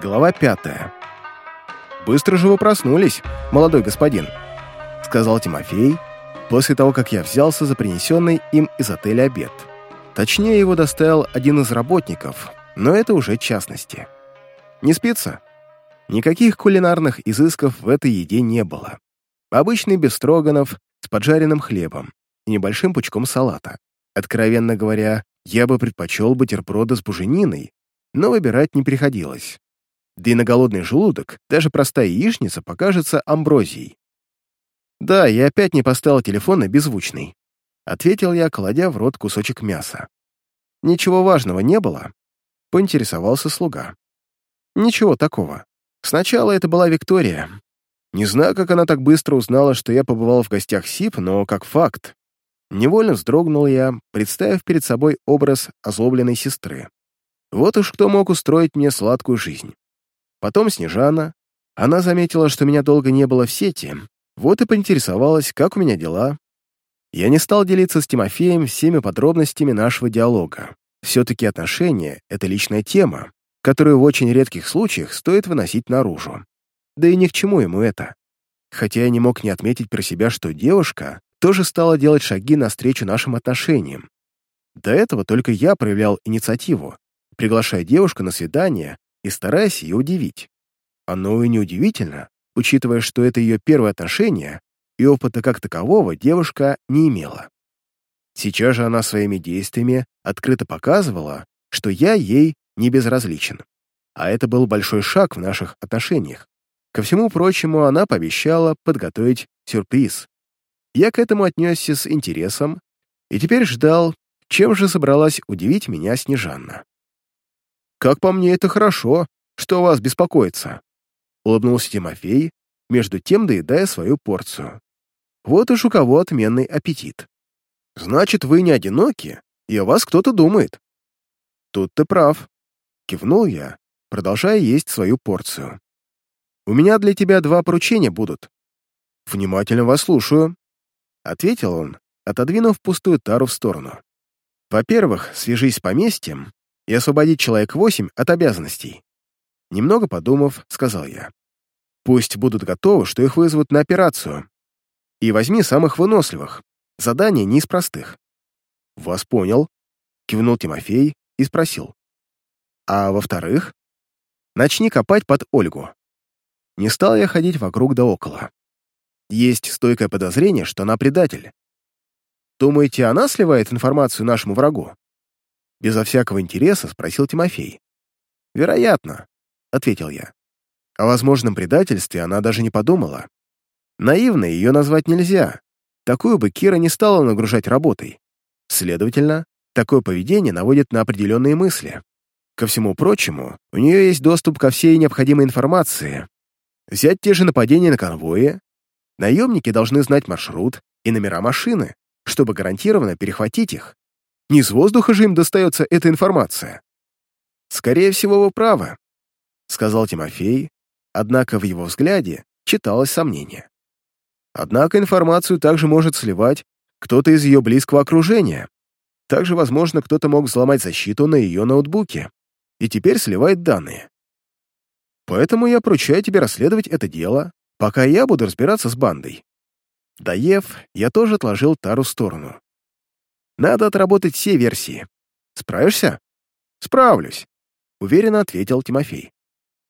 Глава пятая. «Быстро же вы проснулись, молодой господин», — сказал Тимофей, после того, как я взялся за принесенный им из отеля обед. Точнее, его доставил один из работников, но это уже частности. «Не спится?» Никаких кулинарных изысков в этой еде не было. Обычный бестроганов с поджаренным хлебом и небольшим пучком салата. Откровенно говоря, я бы предпочел бутерброды с бужениной, но выбирать не приходилось. Да и на голодный желудок даже простая яичница покажется амброзией. «Да, я опять не поставил телефон на беззвучный», — ответил я, кладя в рот кусочек мяса. «Ничего важного не было?» — поинтересовался слуга. «Ничего такого. Сначала это была Виктория. Не знаю, как она так быстро узнала, что я побывал в гостях СИП, но как факт. Невольно вздрогнул я, представив перед собой образ озлобленной сестры. Вот уж кто мог устроить мне сладкую жизнь. Потом Снежана. Она заметила, что меня долго не было в сети, вот и поинтересовалась, как у меня дела. Я не стал делиться с Тимофеем всеми подробностями нашего диалога. Все-таки отношения — это личная тема, которую в очень редких случаях стоит выносить наружу. Да и ни к чему ему это. Хотя я не мог не отметить про себя, что девушка тоже стала делать шаги навстречу нашим отношениям. До этого только я проявлял инициативу, приглашая девушку на свидание и стараясь ее удивить. Оно и неудивительно, учитывая, что это ее первое отношение, и опыта как такового девушка не имела. Сейчас же она своими действиями открыто показывала, что я ей не безразличен. А это был большой шаг в наших отношениях. Ко всему прочему, она пообещала подготовить сюрприз. Я к этому отнесся с интересом и теперь ждал, чем же собралась удивить меня Снежанна. «Как по мне, это хорошо, что вас беспокоится», — улыбнулся Тимофей, между тем доедая свою порцию. «Вот уж у кого отменный аппетит. Значит, вы не одиноки, и о вас кто-то думает». «Тут ты прав», — кивнул я, продолжая есть свою порцию. «У меня для тебя два поручения будут». «Внимательно вас слушаю», — ответил он, отодвинув пустую тару в сторону. «Во-первых, свяжись с поместьем и освободить человек восемь от обязанностей». Немного подумав, сказал я. «Пусть будут готовы, что их вызовут на операцию. И возьми самых выносливых. Задание не из простых». «Вас понял», — кивнул Тимофей и спросил. «А во-вторых, начни копать под Ольгу». Не стал я ходить вокруг да около. Есть стойкое подозрение, что она предатель. Думаете, она сливает информацию нашему врагу? Безо всякого интереса спросил Тимофей. «Вероятно», — ответил я. О возможном предательстве она даже не подумала. Наивной ее назвать нельзя. Такую бы Кира не стала нагружать работой. Следовательно, такое поведение наводит на определенные мысли. Ко всему прочему, у нее есть доступ ко всей необходимой информации. Взять те же нападения на конвои. Наемники должны знать маршрут и номера машины, чтобы гарантированно перехватить их. Не с воздуха же им достается эта информация. Скорее всего, вы правы, сказал Тимофей, однако в его взгляде читалось сомнение. Однако информацию также может сливать кто-то из ее близкого окружения. Также, возможно, кто-то мог взломать защиту на ее ноутбуке и теперь сливает данные. Поэтому я поручаю тебе расследовать это дело, пока я буду разбираться с бандой. Доев, я тоже отложил тару в сторону. Надо отработать все версии. Справишься? Справлюсь, уверенно ответил Тимофей.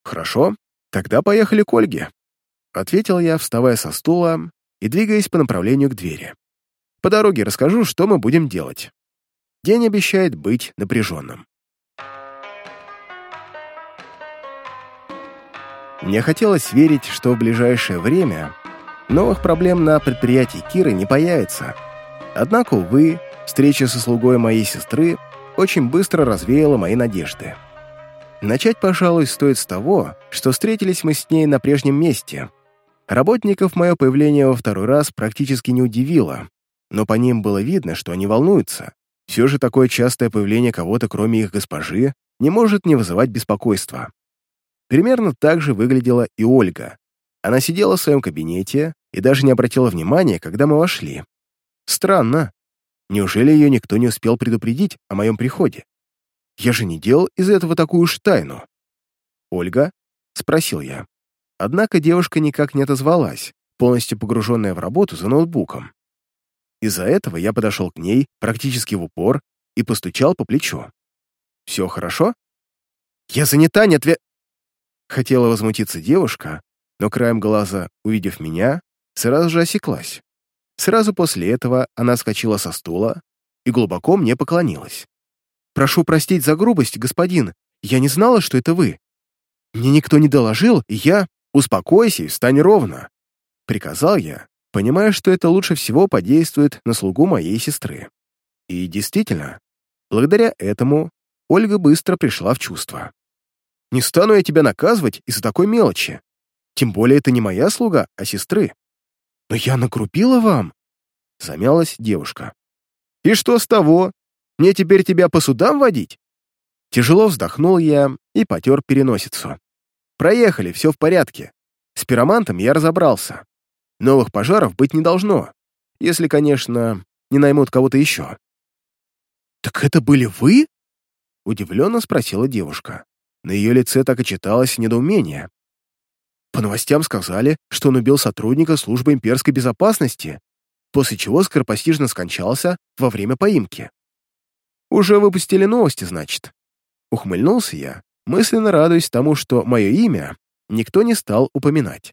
Хорошо, тогда поехали к Ольге. Ответил я, вставая со стула и двигаясь по направлению к двери. По дороге расскажу, что мы будем делать. День обещает быть напряженным. Мне хотелось верить, что в ближайшее время новых проблем на предприятии Киры не появится. Однако, увы, Встреча со слугой моей сестры очень быстро развеяла мои надежды. Начать, пожалуй, стоит с того, что встретились мы с ней на прежнем месте. Работников мое появление во второй раз практически не удивило, но по ним было видно, что они волнуются. Все же такое частое появление кого-то, кроме их госпожи, не может не вызывать беспокойства. Примерно так же выглядела и Ольга. Она сидела в своем кабинете и даже не обратила внимания, когда мы вошли. Странно, Неужели ее никто не успел предупредить о моем приходе? Я же не делал из этого такую уж тайну. Ольга Спросил я. Однако девушка никак не отозвалась, полностью погруженная в работу за ноутбуком. Из-за этого я подошел к ней практически в упор и постучал по плечу. «Все хорошо?» «Я занята, не отве...» Хотела возмутиться девушка, но краем глаза, увидев меня, сразу же осеклась. Сразу после этого она скочила со стула и глубоко мне поклонилась. «Прошу простить за грубость, господин. Я не знала, что это вы. Мне никто не доложил, и я...» «Успокойся и встань ровно», — приказал я, понимая, что это лучше всего подействует на слугу моей сестры. И действительно, благодаря этому Ольга быстро пришла в чувство. «Не стану я тебя наказывать из-за такой мелочи. Тем более это не моя слуга, а сестры. Но я накрупила вам!» Замялась девушка. «И что с того? Мне теперь тебя по судам водить?» Тяжело вздохнул я и потер переносицу. «Проехали, все в порядке. С пиромантом я разобрался. Новых пожаров быть не должно, если, конечно, не наймут кого-то еще». «Так это были вы?» Удивленно спросила девушка. На ее лице так и читалось недоумение. По новостям сказали, что он убил сотрудника службы имперской безопасности, после чего скоропостижно скончался во время поимки. «Уже выпустили новости, значит?» Ухмыльнулся я, мысленно радуясь тому, что мое имя никто не стал упоминать.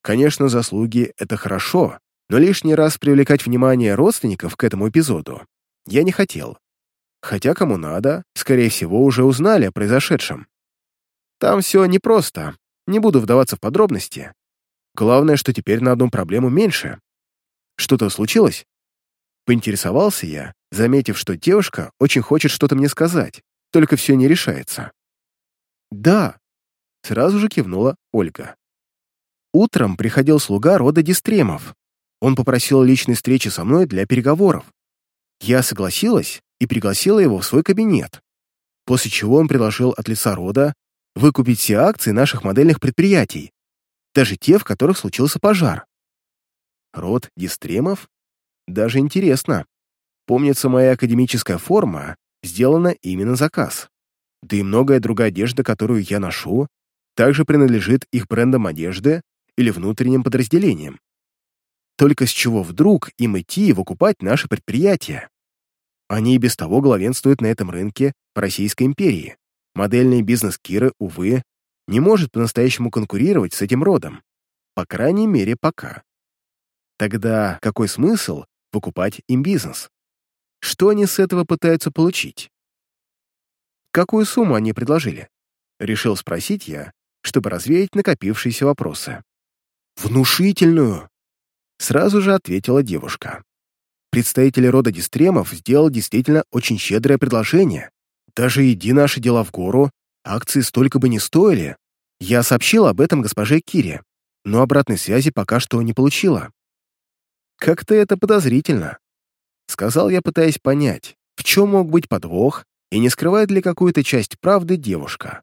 Конечно, заслуги — это хорошо, но лишний раз привлекать внимание родственников к этому эпизоду я не хотел. Хотя кому надо, скорее всего, уже узнали о произошедшем. Там все непросто, не буду вдаваться в подробности. Главное, что теперь на одну проблему меньше. Что-то случилось? Поинтересовался я, заметив, что девушка очень хочет что-то мне сказать, только все не решается. «Да», — сразу же кивнула Ольга. Утром приходил слуга рода Дистремов. Он попросил личной встречи со мной для переговоров. Я согласилась и пригласила его в свой кабинет, после чего он предложил от лица рода выкупить все акции наших модельных предприятий, даже те, в которых случился пожар. Род Дистремов? Даже интересно. Помнится, моя академическая форма сделана именно заказ. Да и многое другая одежда, которую я ношу, также принадлежит их брендам одежды или внутренним подразделениям. Только с чего вдруг им идти и выкупать наши предприятия? Они и без того главенствуют на этом рынке Российской империи. Модельный бизнес Киры, увы, не может по-настоящему конкурировать с этим родом. По крайней мере, пока. Тогда какой смысл покупать им бизнес? Что они с этого пытаются получить? Какую сумму они предложили? Решил спросить я, чтобы развеять накопившиеся вопросы. «Внушительную!» Сразу же ответила девушка. Представитель рода Дистремов сделал действительно очень щедрое предложение. Даже иди наши дела в гору, акции столько бы не стоили. Я сообщил об этом госпоже Кире, но обратной связи пока что не получила. Как-то это подозрительно. Сказал я, пытаясь понять, в чем мог быть подвох и не скрывает ли какую-то часть правды девушка.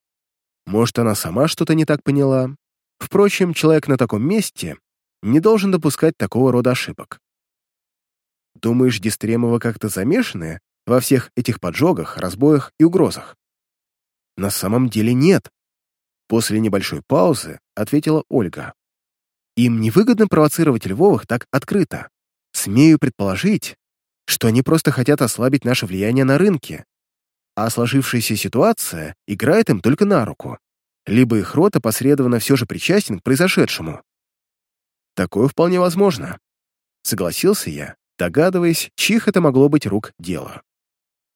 Может, она сама что-то не так поняла. Впрочем, человек на таком месте не должен допускать такого рода ошибок. Думаешь, Дистремова как-то замешаны во всех этих поджогах, разбоях и угрозах? На самом деле нет. После небольшой паузы ответила Ольга. Им невыгодно провоцировать Львовых так открыто. Смею предположить, что они просто хотят ослабить наше влияние на рынке, а сложившаяся ситуация играет им только на руку. Либо их рот опосредованно все же причастен к произошедшему. Такое вполне возможно. Согласился я, догадываясь, чьих это могло быть рук дело.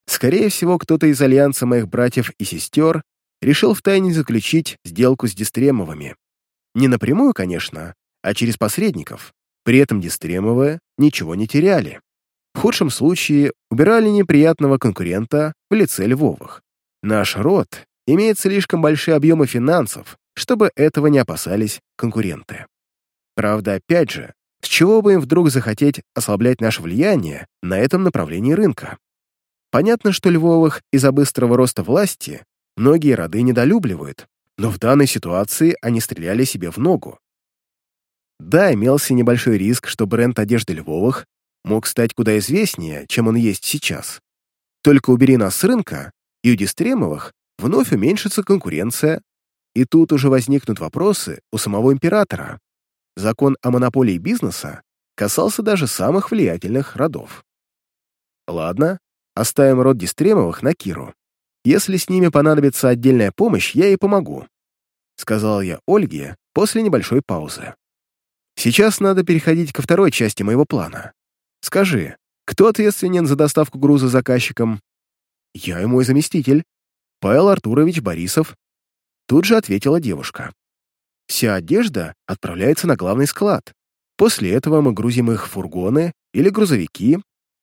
Скорее всего, кто-то из альянса моих братьев и сестер решил втайне заключить сделку с Дистремовыми. Не напрямую, конечно, а через посредников. При этом Дистремовы ничего не теряли. В худшем случае убирали неприятного конкурента в лице Львовых. Наш род имеет слишком большие объемы финансов, чтобы этого не опасались конкуренты. Правда, опять же, с чего бы им вдруг захотеть ослаблять наше влияние на этом направлении рынка? Понятно, что Львовых из-за быстрого роста власти многие роды недолюбливают, но в данной ситуации они стреляли себе в ногу. Да, имелся небольшой риск, что бренд одежды Львовых мог стать куда известнее, чем он есть сейчас. Только убери нас с рынка, и у Дистремовых вновь уменьшится конкуренция, И тут уже возникнут вопросы у самого императора. Закон о монополии бизнеса касался даже самых влиятельных родов. Ладно, оставим род Дистремовых на Киру. Если с ними понадобится отдельная помощь, я ей помогу», — сказал я Ольге после небольшой паузы. «Сейчас надо переходить ко второй части моего плана. Скажи, кто ответственен за доставку груза заказчикам?» «Я и мой заместитель, Павел Артурович Борисов», — тут же ответила девушка. «Вся одежда отправляется на главный склад. После этого мы грузим их в фургоны или грузовики,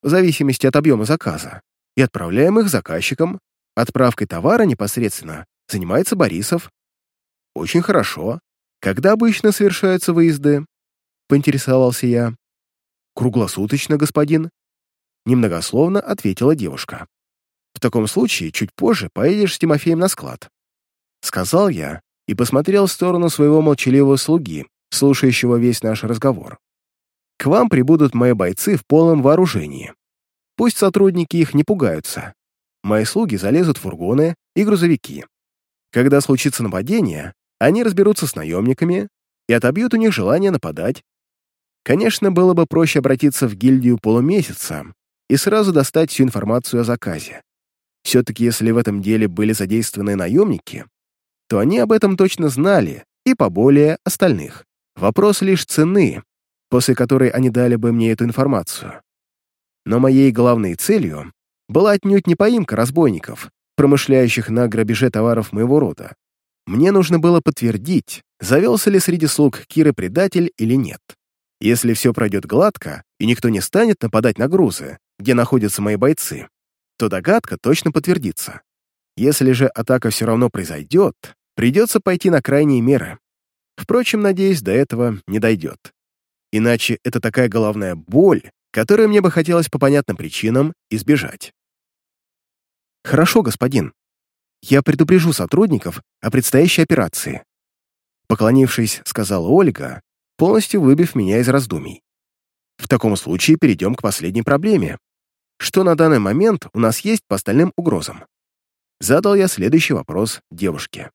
в зависимости от объема заказа, и отправляем их заказчикам, Отправкой товара непосредственно занимается Борисов. Очень хорошо. Когда обычно совершаются выезды? Поинтересовался я. Круглосуточно, господин. Немногословно ответила девушка. В таком случае чуть позже поедешь с Тимофеем на склад. Сказал я и посмотрел в сторону своего молчаливого слуги, слушающего весь наш разговор. К вам прибудут мои бойцы в полном вооружении. Пусть сотрудники их не пугаются мои слуги залезут в фургоны и грузовики. Когда случится нападение, они разберутся с наемниками и отобьют у них желание нападать. Конечно, было бы проще обратиться в гильдию полумесяца и сразу достать всю информацию о заказе. Все-таки если в этом деле были задействованы наемники, то они об этом точно знали и поболее остальных. Вопрос лишь цены, после которой они дали бы мне эту информацию. Но моей главной целью была отнюдь не поимка разбойников, промышляющих на грабеже товаров моего рода. Мне нужно было подтвердить, завелся ли среди слуг Киры предатель или нет. Если все пройдет гладко, и никто не станет нападать на грузы, где находятся мои бойцы, то догадка точно подтвердится. Если же атака все равно произойдет, придется пойти на крайние меры. Впрочем, надеюсь, до этого не дойдет. Иначе это такая головная боль, которую мне бы хотелось по понятным причинам избежать. «Хорошо, господин. Я предупрежу сотрудников о предстоящей операции». Поклонившись, сказала Ольга, полностью выбив меня из раздумий. «В таком случае перейдем к последней проблеме. Что на данный момент у нас есть по остальным угрозам?» Задал я следующий вопрос девушке.